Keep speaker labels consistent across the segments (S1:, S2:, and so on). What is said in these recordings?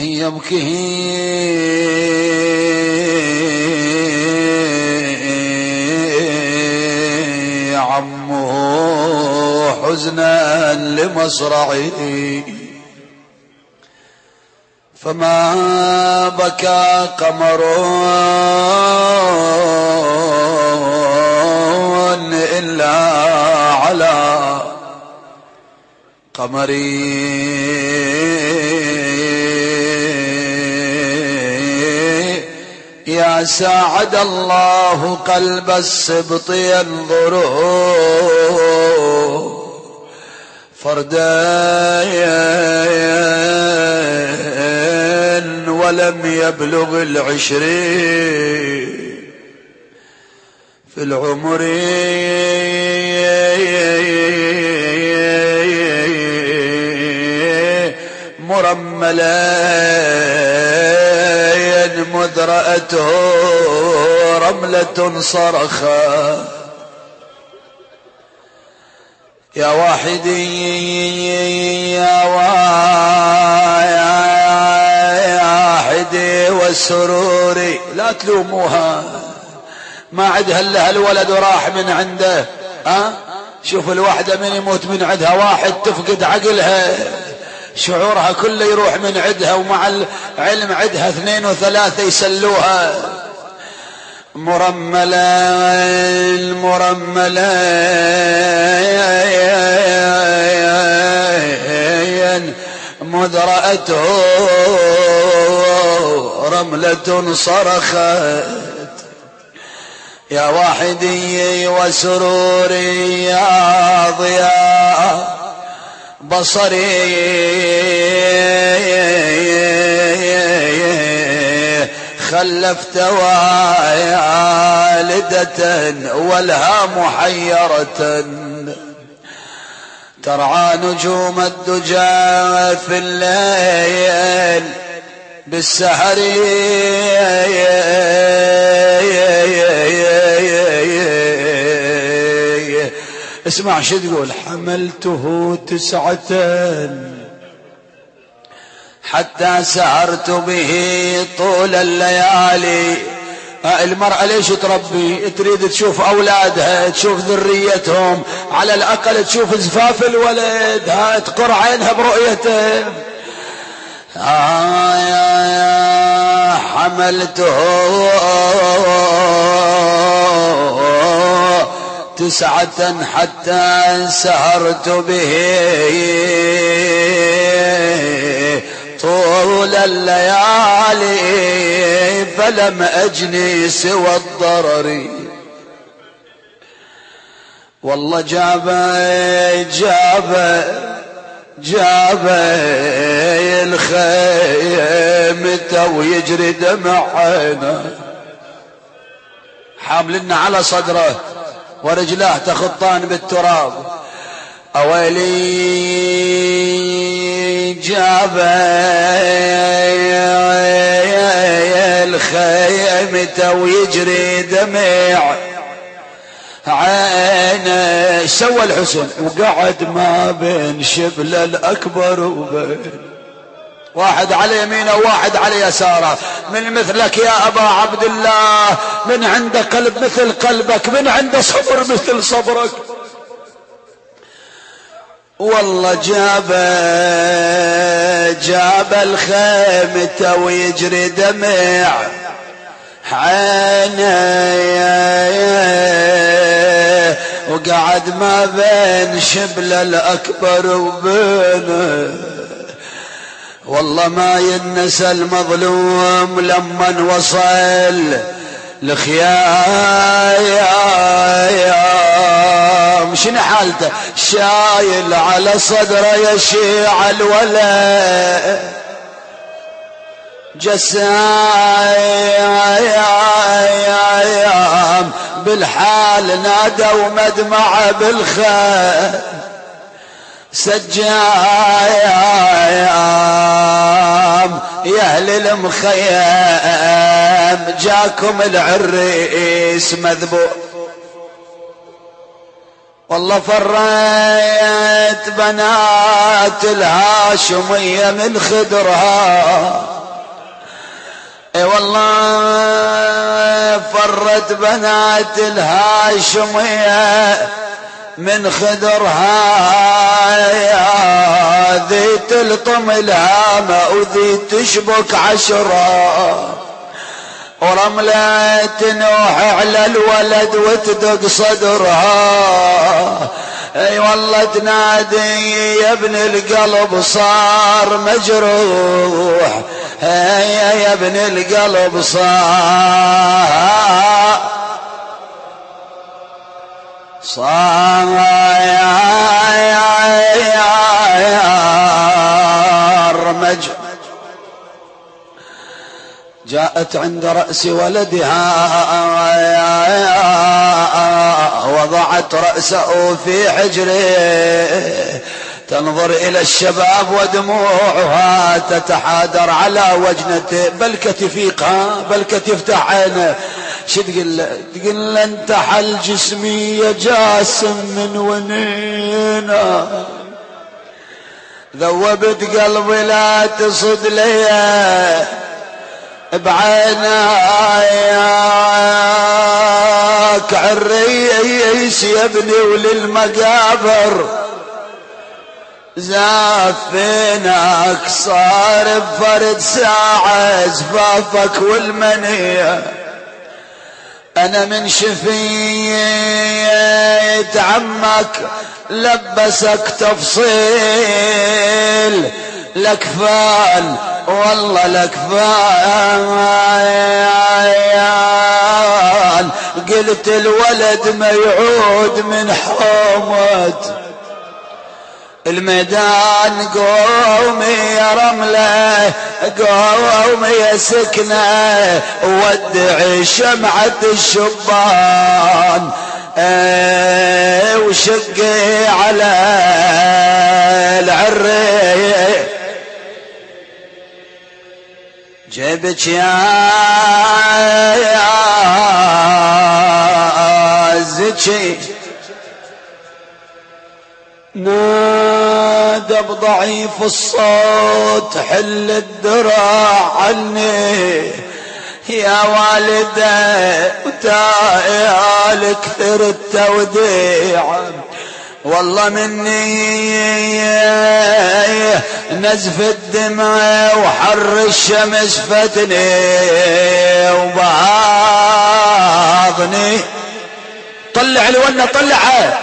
S1: يبكي عمه حزنا لمصرعه فما بكى قمر إلا على قمري. يا ساعد الله قلب السبط ينظر فردين ولم يبلغ العشرين. في العمر مرملين. مذ رأته رملة صرخا يا واحدي يا واحدي والسرور لا تلوموها. ما عندها الا الولد وراح من عنده ها؟ شوف الواحدة من يموت من عندها واحد تفقد عقلها. شعورها كله يروح من عدها ومع العلم عدها اثنين وثلاثة يسلوها. مرملا مرملا مذ رأته رملة صرخت. يا واحدي وسروري يا ضياء. بصري. خلفت والدة ولها محيرة. ترعى نجوم الدجى في الليل بالسحر. اسمع شو تقول. حملته تسعة. حتى سهرت به طول الليالي. المرأة ليش تربي؟ تريد تشوف أولادها تشوف ذريتهم. على الأقل تشوف زفاف الولد. ها تقر عينها برؤيته. آه يا يا حملته. تسعة حتى سهرت به. طول الليالي فلم أجني سوى الضرر. والله جاب جاب جاب الخيمة ويجري دمع عينه حاملنا على صدره. ورجلاه تخطان بالتراب. أويلي جاب الخيمة ويجري دمع. عينه سوى الحسن وقعد ما بين شبل الأكبر وبين واحد على يمينه وواحد على يساره من مثلك يا أبا عبد الله من عنده قلب مثل قلبك من عنده صبر مثل صبرك. والله جاب جاب الخيمة ويجري دمع عيني. وقعد ما بين شبل الأكبر وبينه. والله ما ينسى المظلوم لما وصل الخيام شنو حالته؟ شايل على صدره يشيع الولا جسايام بالحال نادوا مدمع بالخير سجايام يا أهل المخيم جاكم العريس مذبوح. والله فريت بنات الهاشمية من خدرها. إي والله فرت بنات الهاشمية من خدرها ذي تلطم الهامة وذي تشبك عشرة. ورملة تنوح على الولد وتدق صدرها. أي والله تنادي يا ابن القلب صار مجروح. أي يا ابن القلب صار. صار مجروح جاءت عند رأس ولدها وضعت رأسه في حجره تنظر إلى الشباب ودموعها تتحادر على وجنته بل كتفيقها بل كتفتح عينه شو تقول تقول له انت حل جسمي يا جاسم من ونينا ذوبت قلبي لا تصد ليه بعيناك. عريس يا ابني وللمقابر. زافينك صار بفرد ساعة زفافك والمنية. أنا من شفيت عمك لبسك تفصيل لكفان والله لكفان قلت الولد ما يعود من حومت الميدان قومي يا رملة قومي يا سكنة. ودعي شمعة الشبان إيه وشقي على العري. جبت يا زكي نادى بضعيف الصوت حل الدرع عني. يا والدة وتايا كثر التوديع. والله مني نزف الدمع وحر الشمس فتني وبعضني طلع الونة طلعها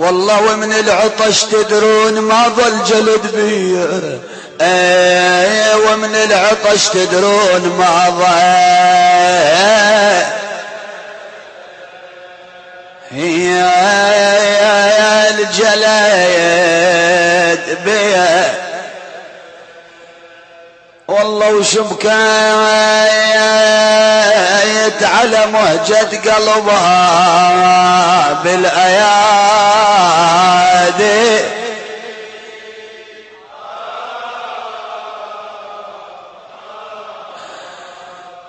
S1: والله ومن العطش تدرون ما ظل جلد بي إيه ومن العطش تدرون ما ظل. يا الجلد بيه والله وشبكايت على مهجة قلبها بالأيادي.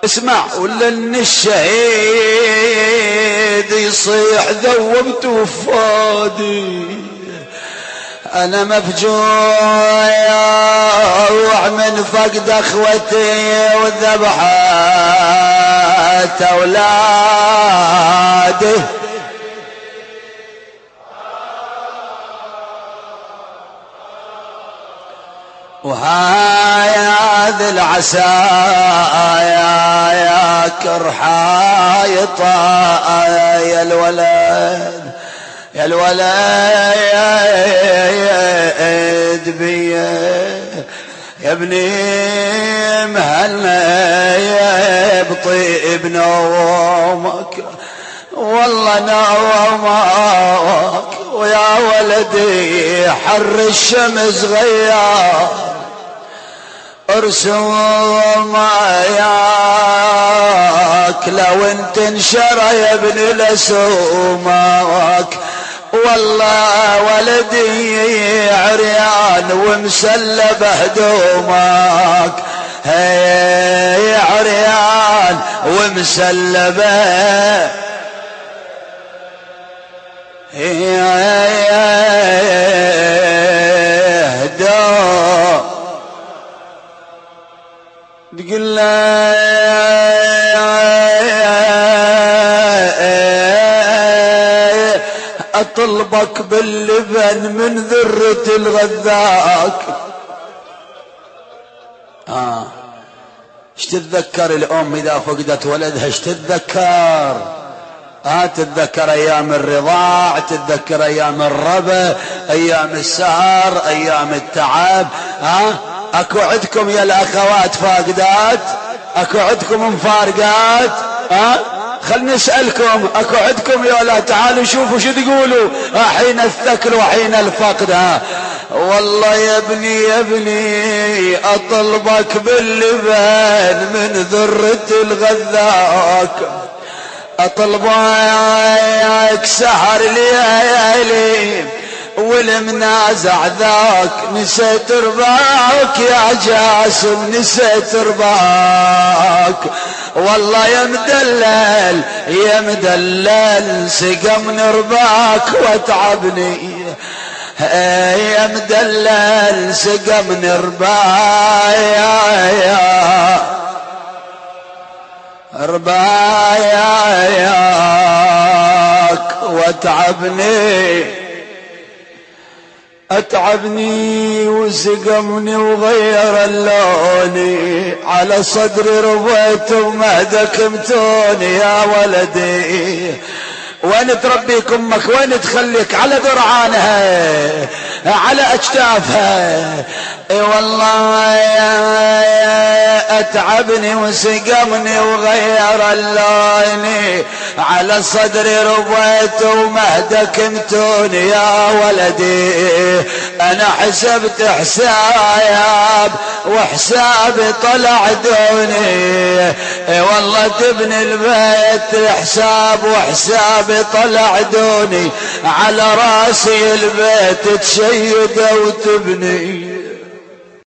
S1: اسمع ولا الشهيد يصيح ذوبت وفادي أنا مفجوع من فقد اخوتي وذبحت أولادي. وهاي هذا العسايا يا كرحايطة يا الولد يا الولد. بيه يا ابني مهلا بطيب نومك. والله نومك. ويا ولدي حر الشمس غيار. ارسم ياك لو انت انشر يا ابن لسومك والله ولدي عريان ومسلب هدومك. هي عريان ومسلبة. هدوم اطلبك باللبن من ذرة الغذاك. آه. إيش تتذكر الأم إذا فقدت ولدها؟ إيش تتذكر؟ آه تتذكر أيام الرضاع تتذكر أيام الربا أيام السهر أيام التعب. ها آه أكو عندكم يا الأخوات فاقدات؟ أكو عندكم مفارقات؟ ها آه خل نسألكم أكو عندكم يا لا تعالوا شوفوا شو تقولوا. حين الثكل وحين الفقد. ها والله يا ابني يا ابني أطلبك باللبن من ذرة الغذاك. أطلبك سهر ليالي والمنازع ذاك. نسيت رباك يا جاسم نسيت رباك. والله يا مدلل يا مدلل سقم رباك واتعبني يا مدلل سقم رباك رباياك واتعبني أتعبني وسقمني وغير اللوني على صدري ربيت وما دكمتوني يا ولدي. وين تربيك أمك وين تخليك؟ على ذرعانها على اجتافها إي والله أتعبني وسقمني وغير اللون على صدري ربيت ومهدك انتوني يا ولدي. أنا حسبت حساب وحسابي طلع دوني. والله تبني البيت حساب وحسابي طلع دوني. على رأسي البيت تشيد وتبني.